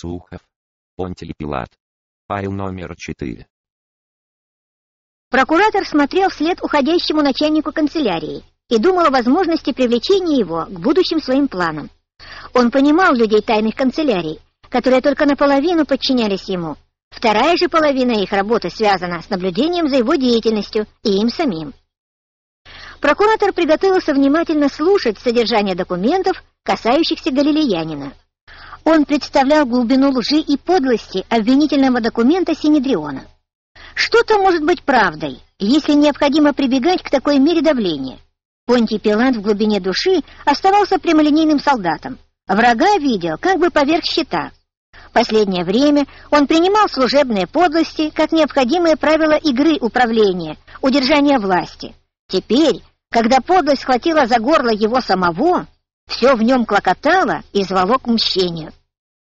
Сухов. Понтиль Пилат. Файл номер 4. Прокуратор смотрел вслед уходящему начальнику канцелярии и думал о возможности привлечения его к будущим своим планам. Он понимал людей тайных канцелярий, которые только наполовину подчинялись ему. Вторая же половина их работы связана с наблюдением за его деятельностью и им самим. Прокуратор приготовился внимательно слушать содержание документов, касающихся галилеянина. Он представлял глубину лжи и подлости обвинительного документа Синедриона. Что-то может быть правдой, если необходимо прибегать к такой мере давления. Понтий Пилат в глубине души оставался прямолинейным солдатом. Врага видел как бы поверх щита. Последнее время он принимал служебные подлости как необходимые правила игры управления, удержания власти. Теперь, когда подлость схватила за горло его самого, все в нем клокотало и звало к мщению.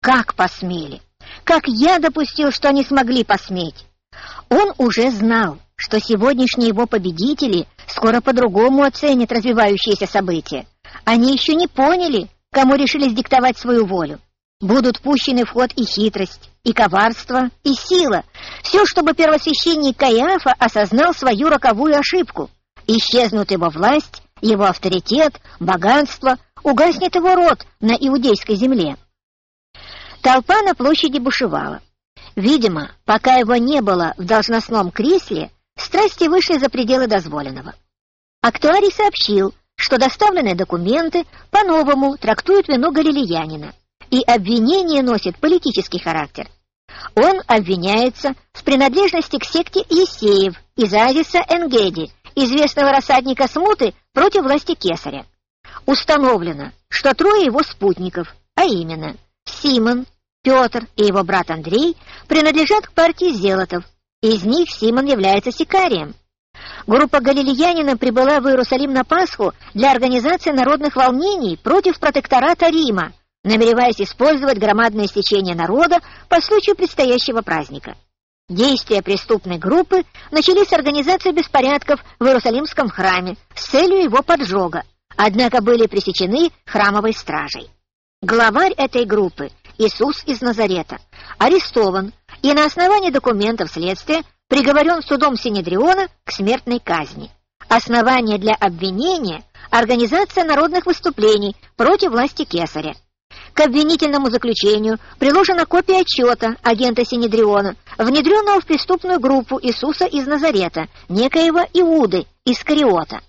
Как посмели? Как я допустил, что они смогли посметь? Он уже знал, что сегодняшние его победители скоро по-другому оценят развивающиеся события. Они еще не поняли, кому решили диктовать свою волю. Будут пущены в ход и хитрость, и коварство, и сила. Все, чтобы первосвященник Каиафа осознал свою роковую ошибку. Исчезнут его власть, его авторитет, богатство, угаснет его род на иудейской земле. Толпа на площади бушевала. Видимо, пока его не было в должностном кресле, страсти вышли за пределы дозволенного. Актуарий сообщил, что доставленные документы по-новому трактуют вину галилеянина, и обвинение носит политический характер. Он обвиняется в принадлежности к секте Есеев из Азиса Энгеди, известного рассадника смуты против власти Кесаря. Установлено, что трое его спутников, а именно Симон, Петр и его брат Андрей принадлежат к партии зелотов. Из них Симон является сикарием. Группа галилеянина прибыла в Иерусалим на Пасху для организации народных волнений против протектората Рима, намереваясь использовать громадное стечение народа по случаю предстоящего праздника. Действия преступной группы начались с организации беспорядков в Иерусалимском храме с целью его поджога, однако были пресечены храмовой стражей. Главарь этой группы Иисус из Назарета, арестован и на основании документов следствия приговорен судом Синедриона к смертной казни. Основание для обвинения – организация народных выступлений против власти Кесаря. К обвинительному заключению приложена копия отчета агента Синедриона, внедренного в преступную группу Иисуса из Назарета, некоего Иуды из Кариота.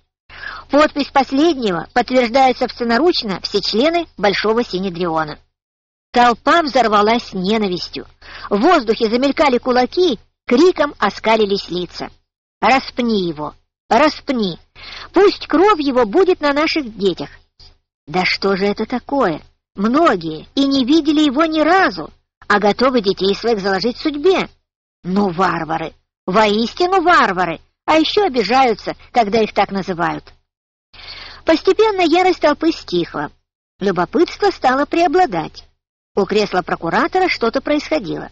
Подпись последнего подтверждает собственноручно все члены Большого Синедриона. Толпа взорвалась ненавистью. В воздухе замелькали кулаки, криком оскалились лица. «Распни его! Распни! Пусть кровь его будет на наших детях!» Да что же это такое? Многие и не видели его ни разу, а готовы детей своих заложить судьбе. Ну, варвары! Воистину варвары! А еще обижаются, когда их так называют. Постепенно ярость толпы стихла. Любопытство стало преобладать. У кресла прокуратора что-то происходило.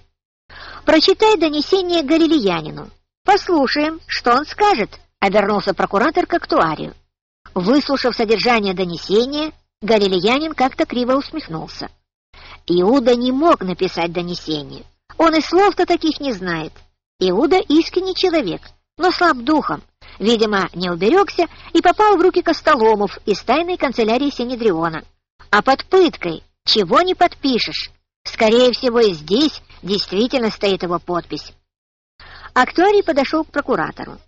«Прочитай донесение Галилеянину. Послушаем, что он скажет», — обернулся прокуратор к актуарию. Выслушав содержание донесения, Галилеянин как-то криво усмехнулся. Иуда не мог написать донесение. Он и слов-то таких не знает. Иуда искренний человек, но слаб духом. Видимо, не уберегся и попал в руки Костоломов из тайной канцелярии Синедриона. А под пыткой чего не подпишешь? Скорее всего, и здесь действительно стоит его подпись. Актуарий подошел к прокуратору.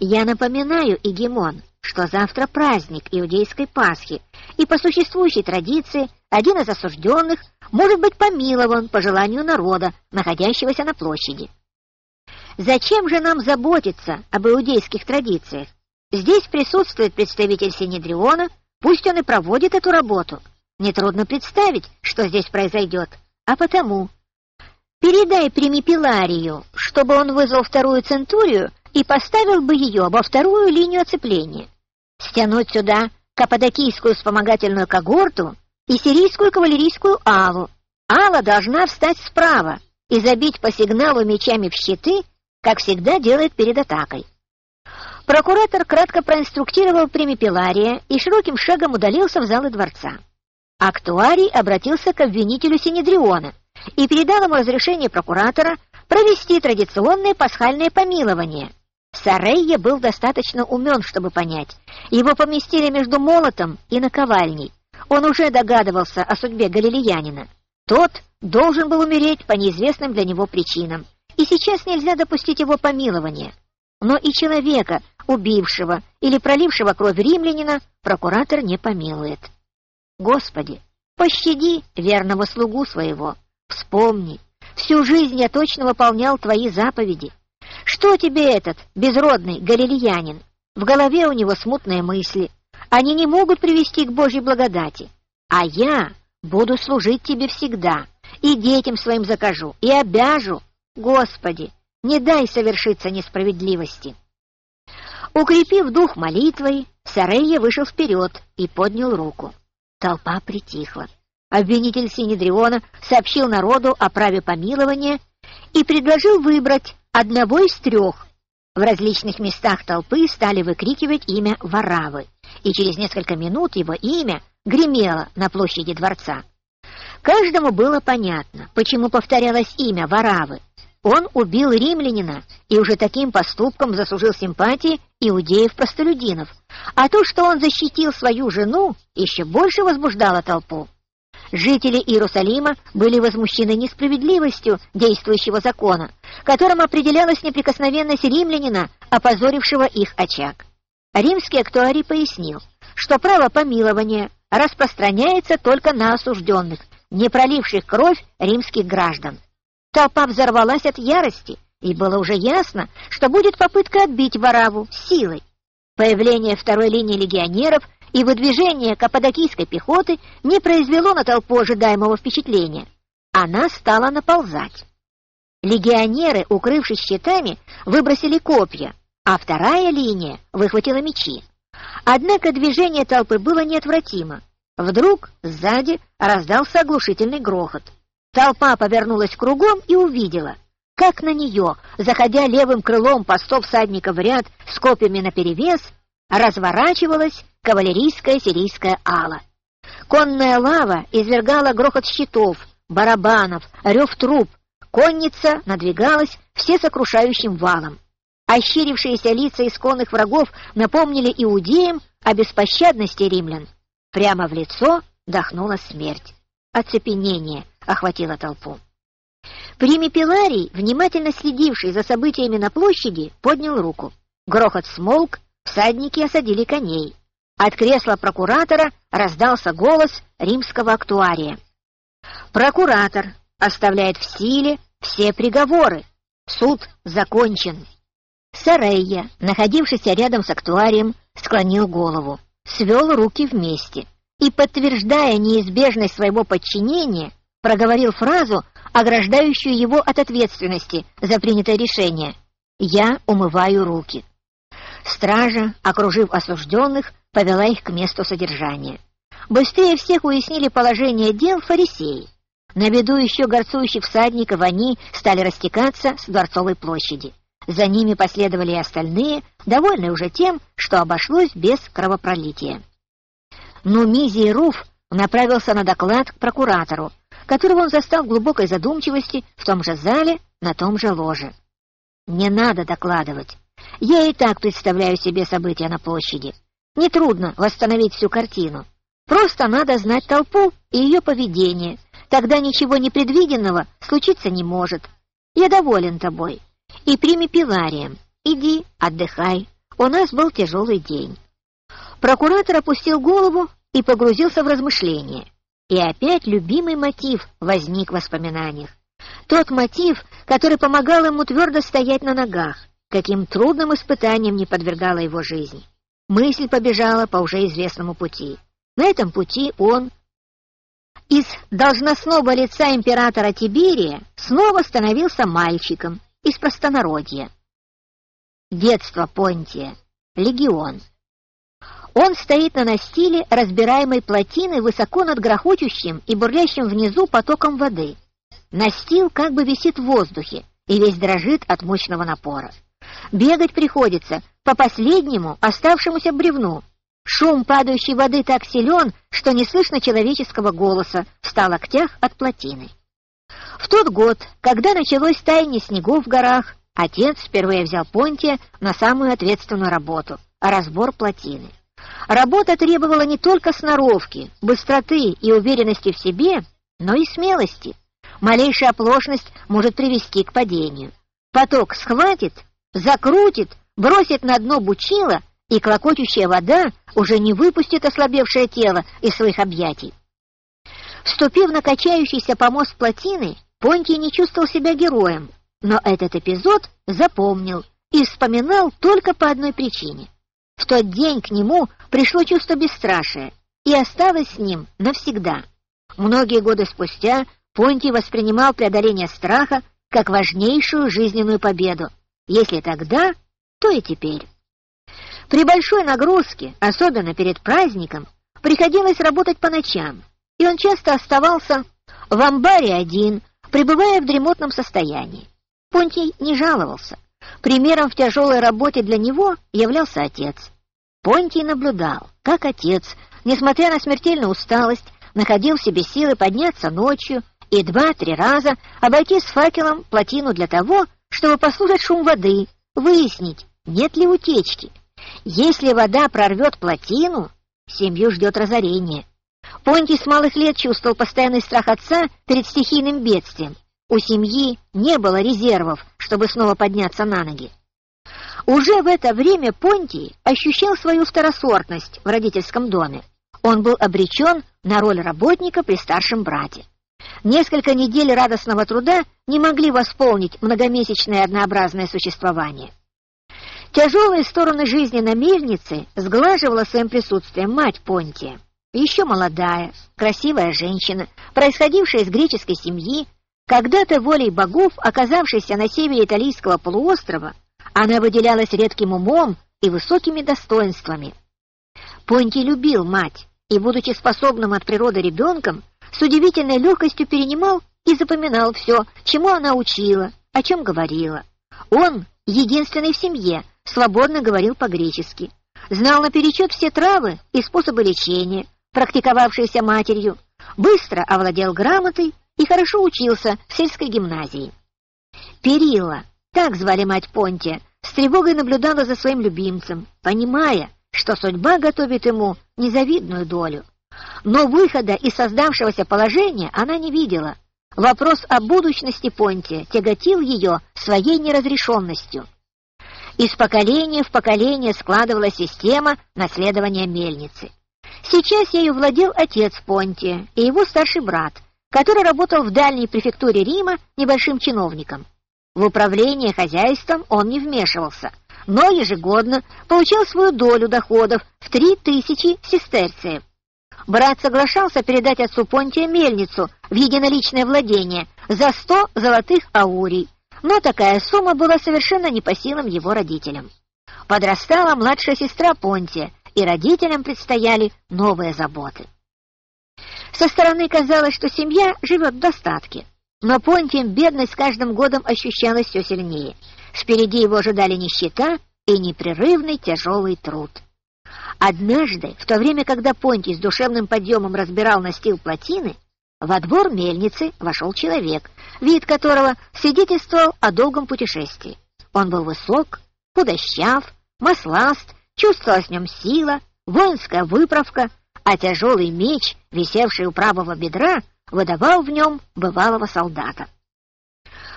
«Я напоминаю, Игемон, что завтра праздник иудейской Пасхи, и по существующей традиции один из осужденных может быть помилован по желанию народа, находящегося на площади. Зачем же нам заботиться об иудейских традициях? Здесь присутствует представитель Синедриона, пусть он и проводит эту работу, Нетрудно представить, что здесь произойдет, а потому... Передай Примипеларию, чтобы он вызвал вторую центурию и поставил бы ее во вторую линию оцепления. Стянуть сюда каппадокийскую вспомогательную когорту и сирийскую кавалерийскую алу. Ала должна встать справа и забить по сигналу мечами в щиты, как всегда делает перед атакой. Прокуратор кратко проинструктировал Примипелария и широким шагом удалился в залы дворца. Актуарий обратился к обвинителю Синедриона и передал ему разрешение прокуратора провести традиционное пасхальное помилование. Сарейя был достаточно умен, чтобы понять. Его поместили между молотом и наковальней. Он уже догадывался о судьбе галилеянина. Тот должен был умереть по неизвестным для него причинам, и сейчас нельзя допустить его помилования. Но и человека, убившего или пролившего кровь римлянина, прокуратор не помилует. Господи, пощади верного слугу своего, вспомни, всю жизнь я точно выполнял Твои заповеди. Что тебе этот безродный галилеянин? В голове у него смутные мысли. Они не могут привести к Божьей благодати. А я буду служить Тебе всегда, и детям своим закажу, и обяжу. Господи, не дай совершиться несправедливости. Укрепив дух молитвой, Сарея вышел вперед и поднял руку. Толпа притихла. Обвинитель Синедриона сообщил народу о праве помилования и предложил выбрать одного из трех. В различных местах толпы стали выкрикивать имя Варавы, и через несколько минут его имя гремело на площади дворца. Каждому было понятно, почему повторялось имя Варавы. Он убил римлянина и уже таким поступком заслужил симпатии иудеев-простолюдинов, а то, что он защитил свою жену, еще больше возбуждало толпу. Жители Иерусалима были возмущены несправедливостью действующего закона, которым определялась неприкосновенность римлянина, опозорившего их очаг. Римский актуарий пояснил, что право помилования распространяется только на осужденных, не проливших кровь римских граждан. Толпа взорвалась от ярости, и было уже ясно, что будет попытка отбить Вараву силой. Появление второй линии легионеров и выдвижение каппадокийской пехоты не произвело на толпу ожидаемого впечатления. Она стала наползать. Легионеры, укрывшись щитами, выбросили копья, а вторая линия выхватила мечи. Однако движение толпы было неотвратимо. Вдруг сзади раздался оглушительный грохот. Толпа повернулась кругом и увидела, как на нее, заходя левым крылом по сто всадников в ряд с копьями наперевес, разворачивалась кавалерийская сирийская ала. Конная лава извергала грохот щитов, барабанов, рев труб. Конница надвигалась всесокрушающим валом. Ощерившиеся лица исконных врагов напомнили иудеям о беспощадности римлян. Прямо в лицо дохнула смерть. Оцепенение охватило толпу. Примипеларий, внимательно следивший за событиями на площади, поднял руку. Грохот смолк, всадники осадили коней. От кресла прокуратора раздался голос римского актуария. «Прокуратор оставляет в силе все приговоры. Суд закончен». Сарейя, находившийся рядом с актуарием, склонил голову, свел руки вместе и, подтверждая неизбежность своего подчинения, проговорил фразу, ограждающую его от ответственности за принятое решение «Я умываю руки». Стража, окружив осужденных, повела их к месту содержания. Быстрее всех уяснили положение дел фарисеи. На виду еще горцующих всадников они стали растекаться с Дворцовой площади. За ними последовали и остальные, довольные уже тем, что обошлось без кровопролития. Но Мизий Руф направился на доклад к прокуратору, которого он застал в глубокой задумчивости в том же зале, на том же ложе. «Не надо докладывать. Я и так представляю себе события на площади. Нетрудно восстановить всю картину. Просто надо знать толпу и ее поведение. Тогда ничего непредвиденного случиться не может. Я доволен тобой. И прими пиларием. Иди, отдыхай. У нас был тяжелый день. Прокуратор опустил голову и погрузился в размышления. И опять любимый мотив возник в воспоминаниях. Тот мотив, который помогал ему твердо стоять на ногах, каким трудным испытанием не подвергала его жизнь. Мысль побежала по уже известному пути. На этом пути он из должностного лица императора Тиберия снова становился мальчиком из простонародья. Детство Понтия. Легион. Он стоит на настиле разбираемой плотины высоко над грохочущим и бурлящим внизу потоком воды. Настил как бы висит в воздухе и весь дрожит от мощного напора. Бегать приходится по последнему оставшемуся бревну. Шум падающей воды так силен, что не слышно человеческого голоса в ста локтях от плотины. В тот год, когда началось таяние снегов в горах, отец впервые взял Понтия на самую ответственную работу — разбор плотины. Работа требовала не только сноровки, быстроты и уверенности в себе, но и смелости. Малейшая оплошность может привести к падению. Поток схватит, закрутит, бросит на дно бучила, и клокочущая вода уже не выпустит ослабевшее тело из своих объятий. Вступив на качающийся помост плотины, Понтий не чувствовал себя героем, но этот эпизод запомнил и вспоминал только по одной причине. В тот день к нему пришло чувство бесстрашия и осталось с ним навсегда. Многие годы спустя Понтий воспринимал преодоление страха как важнейшую жизненную победу. Если тогда, то и теперь. При большой нагрузке, особенно перед праздником, приходилось работать по ночам, и он часто оставался в амбаре один, пребывая в дремотном состоянии. Понтий не жаловался. Примером в тяжелой работе для него являлся отец. Понтий наблюдал, как отец, несмотря на смертельную усталость, находил в себе силы подняться ночью и два-три раза обойти с факелом плотину для того, чтобы послушать шум воды, выяснить, нет ли утечки. Если вода прорвет плотину, семью ждет разорение. Понтий с малых лет чувствовал постоянный страх отца перед стихийным бедствием. У семьи не было резервов, чтобы снова подняться на ноги. Уже в это время Понтий ощущал свою второсортность в родительском доме. Он был обречен на роль работника при старшем брате. Несколько недель радостного труда не могли восполнить многомесячное однообразное существование. Тяжелые стороны жизни на мельнице сглаживала своим присутствием мать Понтия. Еще молодая, красивая женщина, происходившая из греческой семьи, когда-то волей богов, оказавшейся на севере италийского полуострова, она выделялась редким умом и высокими достоинствами. Понтий любил мать и, будучи способным от природы ребенком, с удивительной легкостью перенимал и запоминал все, чему она учила, о чем говорила. Он, единственный в семье, свободно говорил по-гречески, знал наперечет все травы и способы лечения, практиковавшиеся матерью, быстро овладел грамотой и хорошо учился в сельской гимназии. Перила, так звали мать Понтия, с тревогой наблюдала за своим любимцем, понимая, что судьба готовит ему незавидную долю. Но выхода из создавшегося положения она не видела. Вопрос о будущности Понтия тяготил ее своей неразрешенностью. Из поколения в поколение складывалась система наследования мельницы. Сейчас ею владел отец Понтия и его старший брат, который работал в дальней префектуре Рима небольшим чиновником. В управление хозяйством он не вмешивался, но ежегодно получал свою долю доходов в три тысячи сестерциев. Брат соглашался передать отцу Понтия мельницу в единоличное владение за сто золотых аурий, но такая сумма была совершенно не по силам его родителям. Подрастала младшая сестра Понтия, и родителям предстояли новые заботы. Со стороны казалось, что семья живет в достатке, но Понтием бедность с каждым годом ощущалась все сильнее. Впереди его ожидали нищета и непрерывный тяжелый труд. Однажды, в то время, когда Понтий с душевным подъемом разбирал настил плотины, во двор мельницы вошел человек, вид которого свидетельствовал о долгом путешествии. Он был высок, худощав, масласт, чувствовалась в нем сила, воинская выправка, а тяжелый меч, висевший у правого бедра, выдавал в нем бывалого солдата.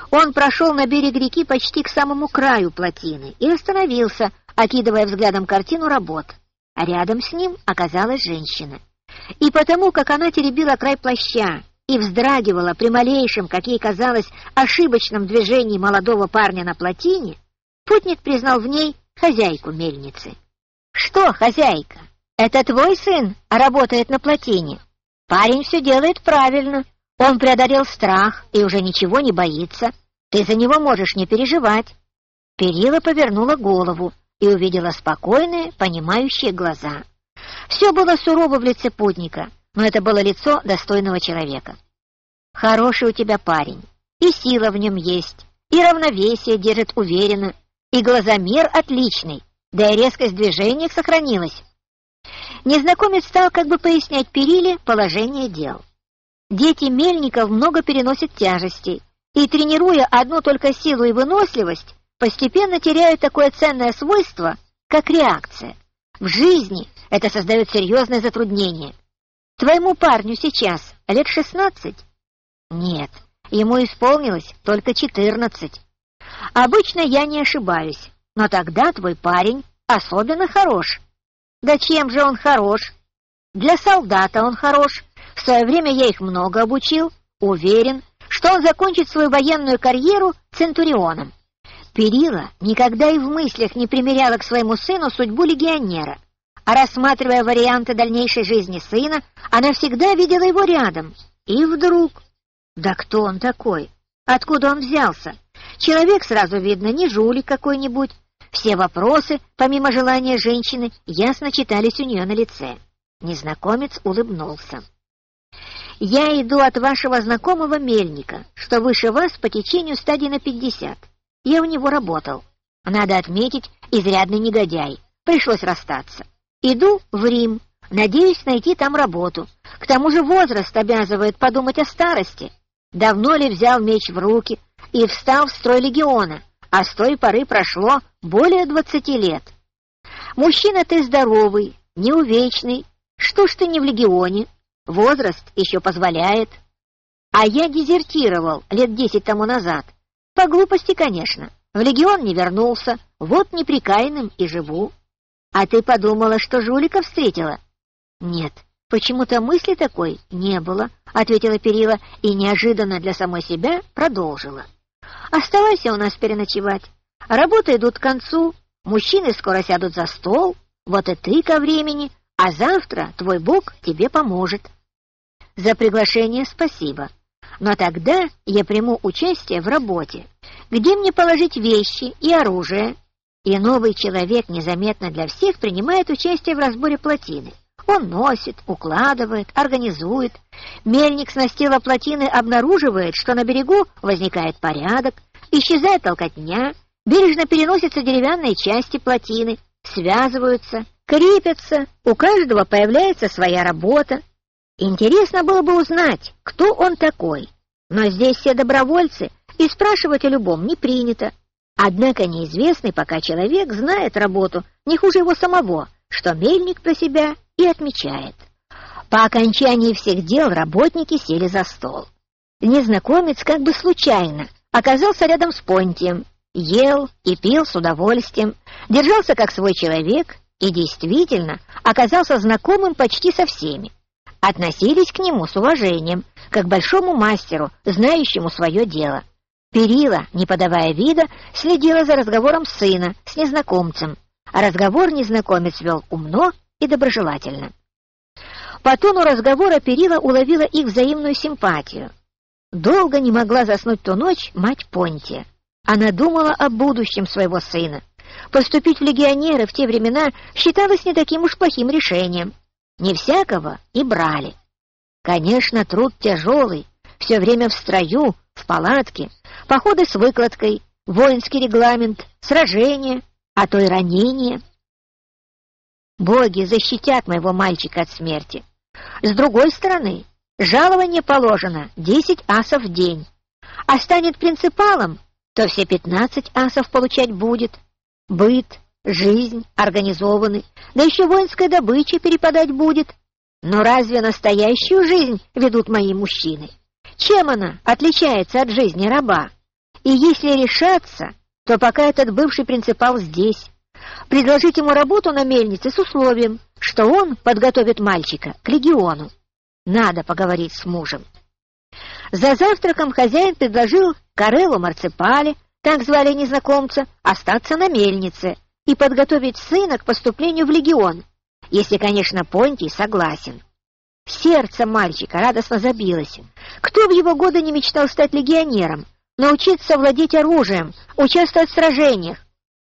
Он прошел на берег реки почти к самому краю плотины и остановился, окидывая взглядом картину работ. А рядом с ним оказалась женщина. И потому, как она теребила край плаща и вздрагивала при малейшем, как ей казалось, ошибочном движении молодого парня на плотине, путник признал в ней хозяйку мельницы. «Что, хозяйка, это твой сын работает на плотине?» Парень все делает правильно. Он преодолел страх и уже ничего не боится. Ты за него можешь не переживать. Перила повернула голову и увидела спокойные, понимающие глаза. Все было сурово в лице путника, но это было лицо достойного человека. Хороший у тебя парень, и сила в нем есть, и равновесие держит уверенно, и глазомер отличный, да и резкость движения сохранилась. Незнакомец стал как бы пояснять Периле положение дел. Дети мельников много переносят тяжестей, и, тренируя одну только силу и выносливость, постепенно теряют такое ценное свойство, как реакция. В жизни это создает серьезное затруднение. Твоему парню сейчас лет шестнадцать? Нет, ему исполнилось только четырнадцать. Обычно я не ошибаюсь, но тогда твой парень особенно хорош. Да чем же он хорош? Для солдата он хорош. В свое время я их много обучил. Уверен, что он закончит свою военную карьеру центурионом. Перила никогда и в мыслях не примеряла к своему сыну судьбу легионера, а рассматривая варианты дальнейшей жизни сына, она всегда видела его рядом. И вдруг... Да кто он такой? Откуда он взялся? Человек сразу видно, не жулик какой-нибудь. Все вопросы, помимо желания женщины, ясно читались у нее на лице. Незнакомец улыбнулся. «Я иду от вашего знакомого мельника, что выше вас по течению стадии на пятьдесят. Я у него работал. Надо отметить, изрядный негодяй. Пришлось расстаться. Иду в Рим, надеюсь найти там работу. К тому же возраст обязывает подумать о старости. Давно ли взял меч в руки и встал в строй легиона, а с той поры прошло более двадцати лет. Мужчина ты здоровый, неувечный, что ж ты не в легионе? Возраст еще позволяет. А я дезертировал лет десять тому назад. По глупости, конечно. В легион не вернулся, вот неприкаянным и живу. А ты подумала, что жулика встретила? Нет, почему-то мысли такой не было, ответила Перила и неожиданно для самой себя продолжила. Оставайся у нас переночевать. Работы идут к концу, мужчины скоро сядут за стол, вот и ты ко времени а завтра твой Бог тебе поможет. За приглашение спасибо, но тогда я приму участие в работе, где мне положить вещи и оружие. И новый человек незаметно для всех принимает участие в разборе плотины. Он носит, укладывает, организует. Мельник с настила плотины обнаруживает, что на берегу возникает порядок, исчезает толкотня, бережно переносятся деревянные части плотины, связываются, крепятся, у каждого появляется своя работа. Интересно было бы узнать, кто он такой, но здесь все добровольцы, и спрашивать о любом не принято. Однако неизвестный пока человек знает работу не хуже его самого, что мельник про себя и отмечает. По окончании всех дел работники сели за стол. Незнакомец как бы случайно оказался рядом с Понтием, ел и пил с удовольствием, держался как свой человек и действительно оказался знакомым почти со всеми. Относились к нему с уважением, как большому мастеру, знающему свое дело. Перила, не подавая вида, следила за разговором сына с незнакомцем, а разговор незнакомец вел умно и доброжелательно. По тону разговора Перила уловила их взаимную симпатию. Долго не могла заснуть ту ночь мать Понтия. Она думала о будущем своего сына. Поступить в легионеры в те времена считалось не таким уж плохим решением. Не всякого и брали. Конечно, труд тяжелый, все время в строю, в палатке, походы с выкладкой, воинский регламент, сражения, а то и ранения. Боги защитят моего мальчика от смерти. С другой стороны, жалование положено десять асов в день, а станет принципалом, то все пятнадцать асов получать будет. Быт, жизнь организованы, да еще воинской добычи перепадать будет. Но разве настоящую жизнь ведут мои мужчины? Чем она отличается от жизни раба? И если решаться, то пока этот бывший принципал здесь. Предложить ему работу на мельнице с условием, что он подготовит мальчика к легиону. Надо поговорить с мужем. За завтраком хозяин предложил Карелу Марципале так звали незнакомца, остаться на мельнице и подготовить сына к поступлению в легион, если, конечно, Понтий согласен. Сердце мальчика радостно забилось. Кто в его годы не мечтал стать легионером, научиться владеть оружием, участвовать в сражениях?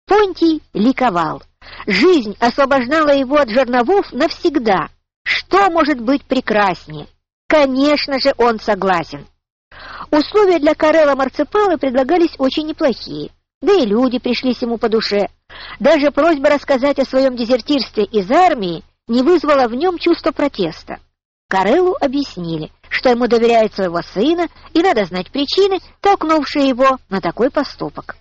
Понтий ликовал. Жизнь освобождала его от жерновов навсегда. Что может быть прекраснее? Конечно же, он согласен. Условия для Карела Марципала предлагались очень неплохие, да и люди пришлись ему по душе. Даже просьба рассказать о своем дезертирстве из армии не вызвала в нем чувства протеста. Карелу объяснили, что ему доверяет своего сына, и надо знать причины, толкнувшие его на такой поступок.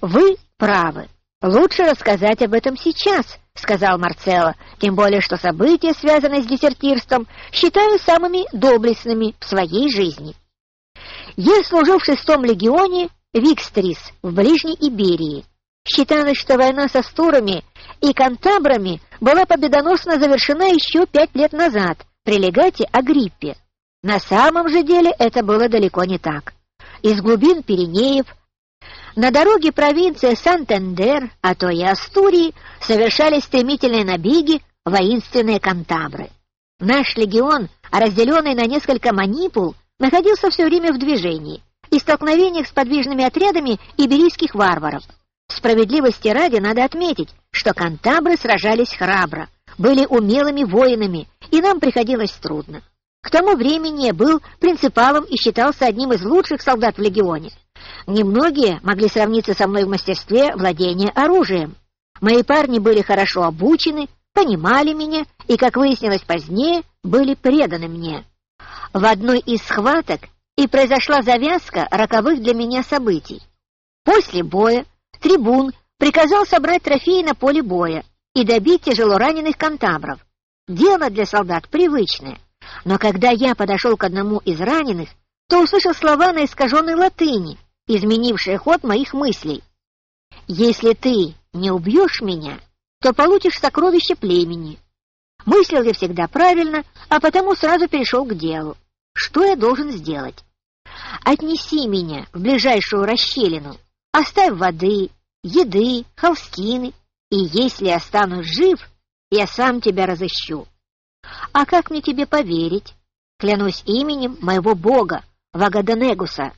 «Вы правы. Лучше рассказать об этом сейчас», — сказал Марцелло, «тем более, что события, связанные с дезертирством, считаю самыми доблестными в своей жизни». Я служил в шестом легионе Викстрис в Ближней Иберии. Считалось, что война со Стурами и Кантабрами была победоносно завершена еще пять лет назад при легате Агриппе. На самом же деле это было далеко не так. Из глубин Пиренеев на дороге провинции Сантендер, а то и Астурии, совершались стремительные набеги воинственные кантабры. Наш легион, разделенный на несколько манипул, находился все время в движении и столкновениях с подвижными отрядами иберийских варваров. Справедливости ради надо отметить, что кантабры сражались храбро, были умелыми воинами, и нам приходилось трудно. К тому времени был принципалом и считался одним из лучших солдат в легионе. Немногие могли сравниться со мной в мастерстве владения оружием. Мои парни были хорошо обучены, понимали меня и, как выяснилось позднее, были преданы мне. В одной из схваток и произошла завязка роковых для меня событий. После боя трибун приказал собрать трофеи на поле боя и добить тяжело раненых кантабров. Дело для солдат привычное. Но когда я подошел к одному из раненых, то услышал слова на искаженной латыни, изменившие ход моих мыслей. «Если ты не убьешь меня, то получишь сокровище племени». Мыслил я всегда правильно, а потому сразу перешел к делу. Что я должен сделать? Отнеси меня в ближайшую расщелину, оставь воды, еды, холстины, и если останусь жив, я сам тебя разыщу. А как мне тебе поверить? Клянусь именем моего бога, Вагаданегуса.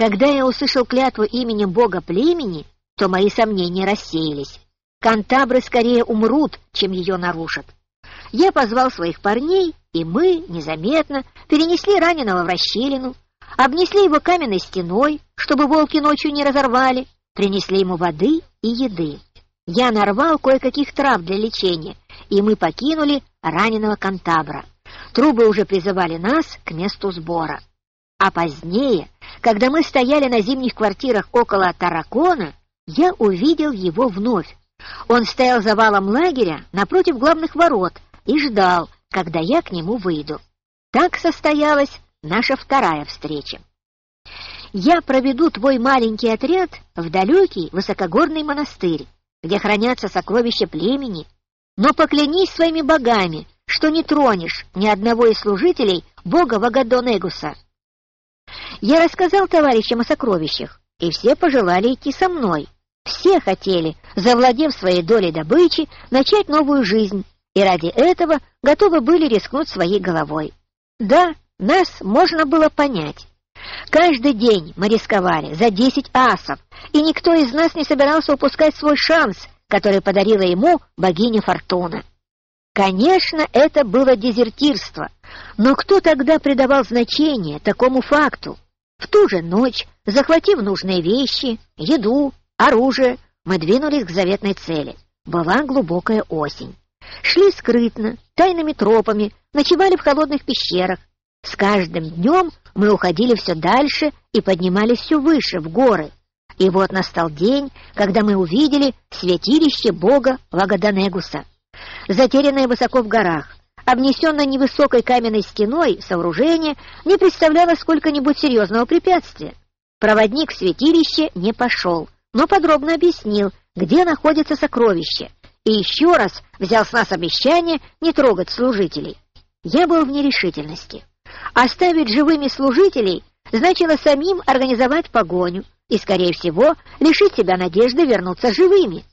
Когда я услышал клятву именем бога племени, то мои сомнения рассеялись. Кантабры скорее умрут, чем ее нарушат. Я позвал своих парней, и мы, незаметно, перенесли раненого в расщелину, обнесли его каменной стеной, чтобы волки ночью не разорвали, принесли ему воды и еды. Я нарвал кое-каких трав для лечения, и мы покинули раненого кантабра. Трубы уже призывали нас к месту сбора. А позднее, когда мы стояли на зимних квартирах около Таракона, я увидел его вновь. Он стоял за валом лагеря напротив главных ворот и ждал, когда я к нему выйду. Так состоялась наша вторая встреча. Я проведу твой маленький отряд в далекий высокогорный монастырь, где хранятся сокровища племени, но поклянись своими богами, что не тронешь ни одного из служителей бога Вагадонегуса. Я рассказал товарищам о сокровищах, и все пожелали идти со мной. Все хотели, завладев своей долей добычи, начать новую жизнь, и ради этого готовы были рискнуть своей головой. Да, нас можно было понять. Каждый день мы рисковали за десять асов, и никто из нас не собирался упускать свой шанс, который подарила ему богиня Фортуна. Конечно, это было дезертирство, но кто тогда придавал значение такому факту? В ту же ночь, захватив нужные вещи, еду, оружие, мы двинулись к заветной цели. Была глубокая осень. Шли скрытно, тайными тропами, ночевали в холодных пещерах. С каждым днем мы уходили все дальше и поднимались все выше, в горы. И вот настал день, когда мы увидели святилище бога Вагаданегуса. Затерянное высоко в горах, обнесенное невысокой каменной стеной сооружение не представляло сколько-нибудь серьезного препятствия. Проводник в святилище не пошел, но подробно объяснил, где находится сокровище, и еще раз взял с нас обещание не трогать служителей. Я был в нерешительности. Оставить живыми служителей значило самим организовать погоню и, скорее всего, лишить себя надежды вернуться живыми.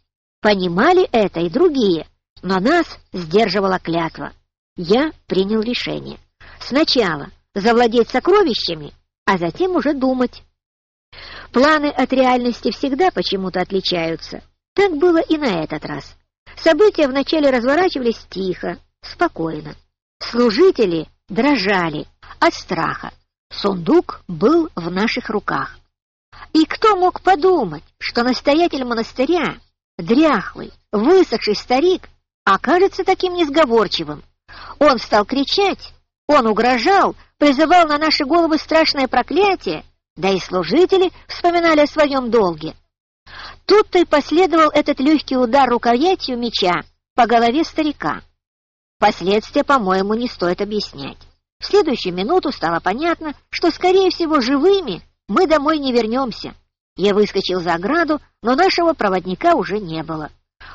Понимали это и другие, но нас сдерживала клятва. Я принял решение. Сначала завладеть сокровищами, а затем уже думать. Планы от реальности всегда почему-то отличаются. Так было и на этот раз. События вначале разворачивались тихо, спокойно. Служители дрожали от страха. Сундук был в наших руках. И кто мог подумать, что настоятель монастыря, дряхлый, высохший старик, окажется таким несговорчивым? Он стал кричать, Он угрожал, призывал на наши головы страшное проклятие, да и служители вспоминали о своем долге. Тут-то и последовал этот легкий удар рукоятью меча по голове старика. Последствия, по-моему, не стоит объяснять. В следующую минуту стало понятно, что, скорее всего, живыми мы домой не вернемся. Я выскочил за ограду, но нашего проводника уже не было.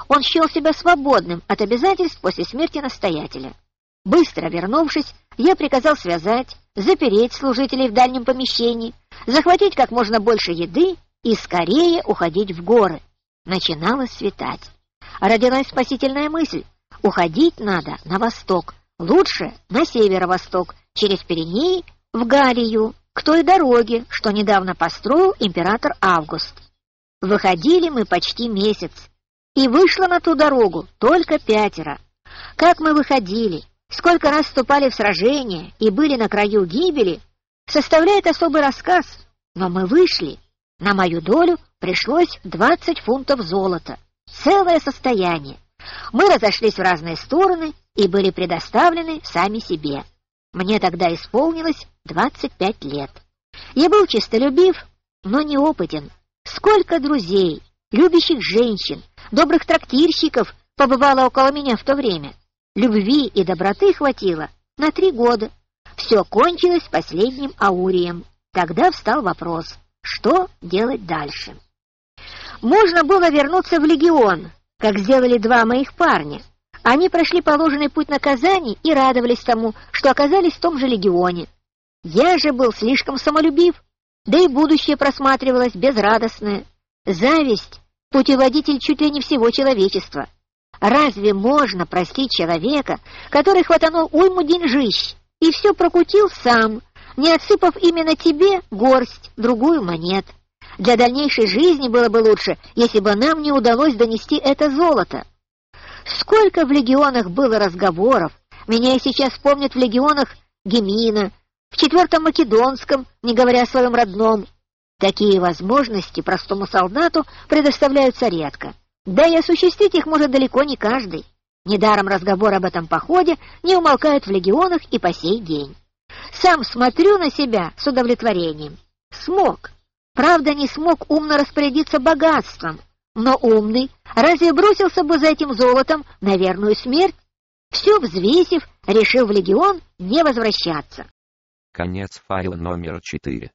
Он счел себя свободным от обязательств после смерти настоятеля. Быстро вернувшись, я приказал связать, запереть служителей в дальнем помещении, захватить как можно больше еды и скорее уходить в горы. Начинало светать. Родилась спасительная мысль. Уходить надо на восток, лучше на северо-восток, через Пиренеи в Галию, к той дороге, что недавно построил император Август. Выходили мы почти месяц, и вышло на ту дорогу только пятеро. Как мы выходили, сколько раз вступали в сражения и были на краю гибели, составляет особый рассказ, но мы вышли. На мою долю пришлось 20 фунтов золота, целое состояние. Мы разошлись в разные стороны и были предоставлены сами себе. Мне тогда исполнилось 25 лет. Я был честолюбив, но неопытен. Сколько друзей, любящих женщин, добрых трактирщиков побывало около меня в то время. Любви и доброты хватило на три года. Все кончилось последним аурием. Тогда встал вопрос, что делать дальше. Можно было вернуться в легион, как сделали два моих парня. Они прошли положенный путь наказаний и радовались тому, что оказались в том же легионе. Я же был слишком самолюбив, да и будущее просматривалось безрадостное. Зависть — путеводитель чуть ли не всего человечества. Разве можно простить человека, который хватанул уйму деньжищ и все прокутил сам, не отсыпав именно тебе горсть, другую монет? Для дальнейшей жизни было бы лучше, если бы нам не удалось донести это золото. Сколько в легионах было разговоров, меня и сейчас помнят в легионах Гемина, в четвертом Македонском, не говоря о своем родном. Такие возможности простому солдату предоставляются редко. Да и осуществить их может далеко не каждый. Недаром разговор об этом походе не умолкает в легионах и по сей день. Сам смотрю на себя с удовлетворением. Смог. Правда, не смог умно распорядиться богатством, но умный разве бросился бы за этим золотом на верную смерть? Все взвесив, решил в легион не возвращаться. Конец файла номер 4.